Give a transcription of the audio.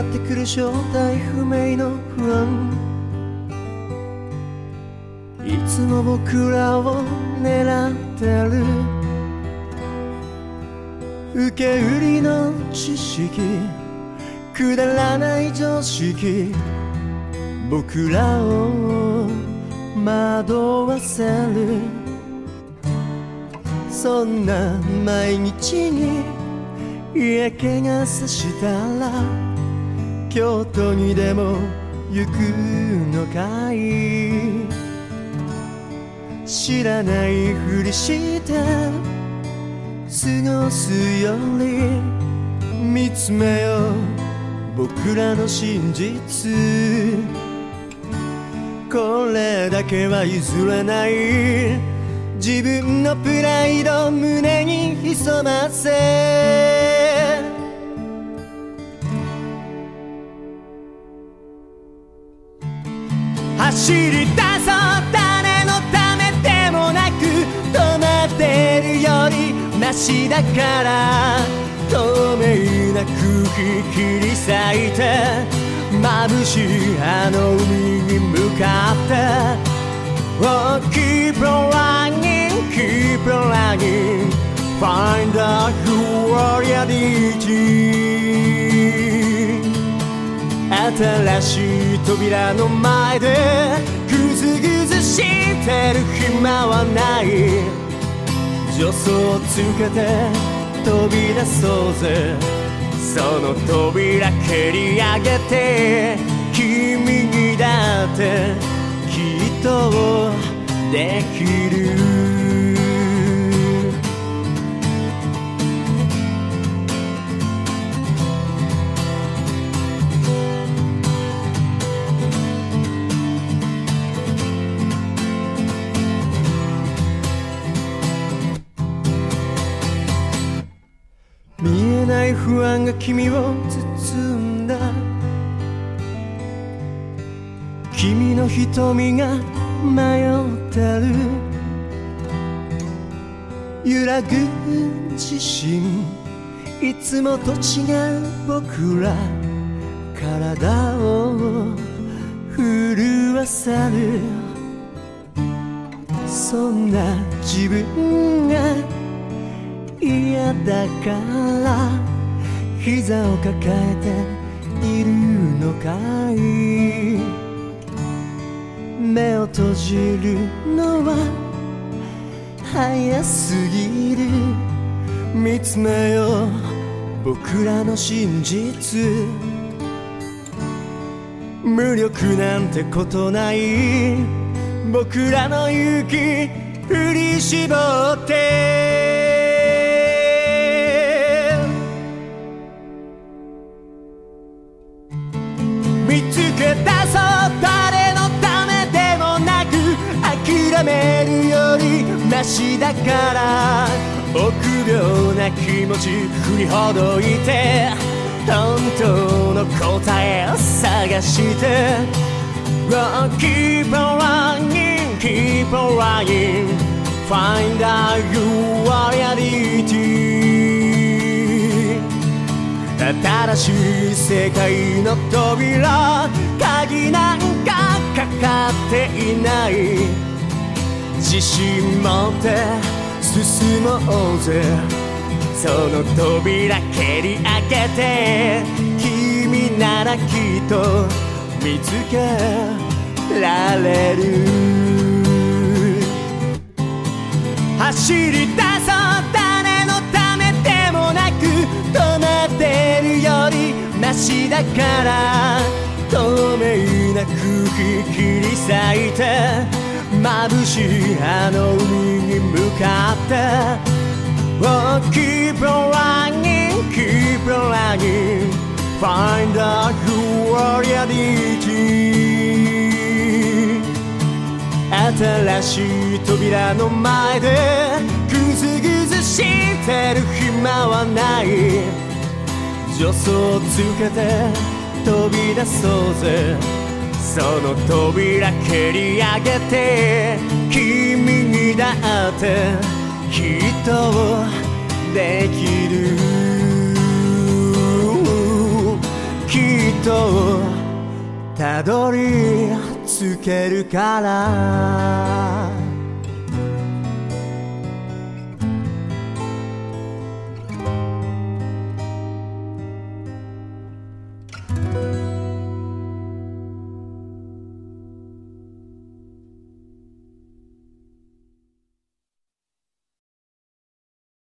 やってくる正体不明の不安。いつも僕らを狙ってる。受け売りの知識。くだらない常識。僕らを惑わせる。そんな毎日に嫌気がさしたら京都にでも行くのかい知らないふりして過ごすより見つめよう僕らの真実これだけは譲れない自分のプライド胸に潜ませりマシだから透明な空気切り裂いて眩しいあの海に向かって Oh, keep on running, keep on running Find out who are reality 新しい扉の前でグズグズしてる暇はない助走をつけて飛び出そうぜ。その扉蹴り上げて君にだってきっとできる。ない不安が君を包んだ。君の瞳が迷ってる。揺らぐ自信。いつもと違う僕ら。体を震わせる。そんな自分が嫌だから膝を抱えているのかい？目を閉じるのは早すぎる。見つめよう。僕らの真実。無力なんてことない。僕らの勇気振り絞って。りマシだから臆病な気持ち振りほどいて本当の答えを探して Oh, keep on running, keep on running Find out your reality 新しい世界の扉鍵なんかかかっていない自信持って進もうぜ。その扉蹴り開けて君ならきっと見つけられる。走り出そう誰のためでもなく止まってるよりマシだから。透明な空気切り裂いて。眩しいあの海に向かって Oh, keep on running, keep on running Find out who are reality 新しい扉の前でグズグズしてる暇はない助走をつけて飛び出そうぜその扉蹴り上げて君にだってきっとできるきっとたどり着けるから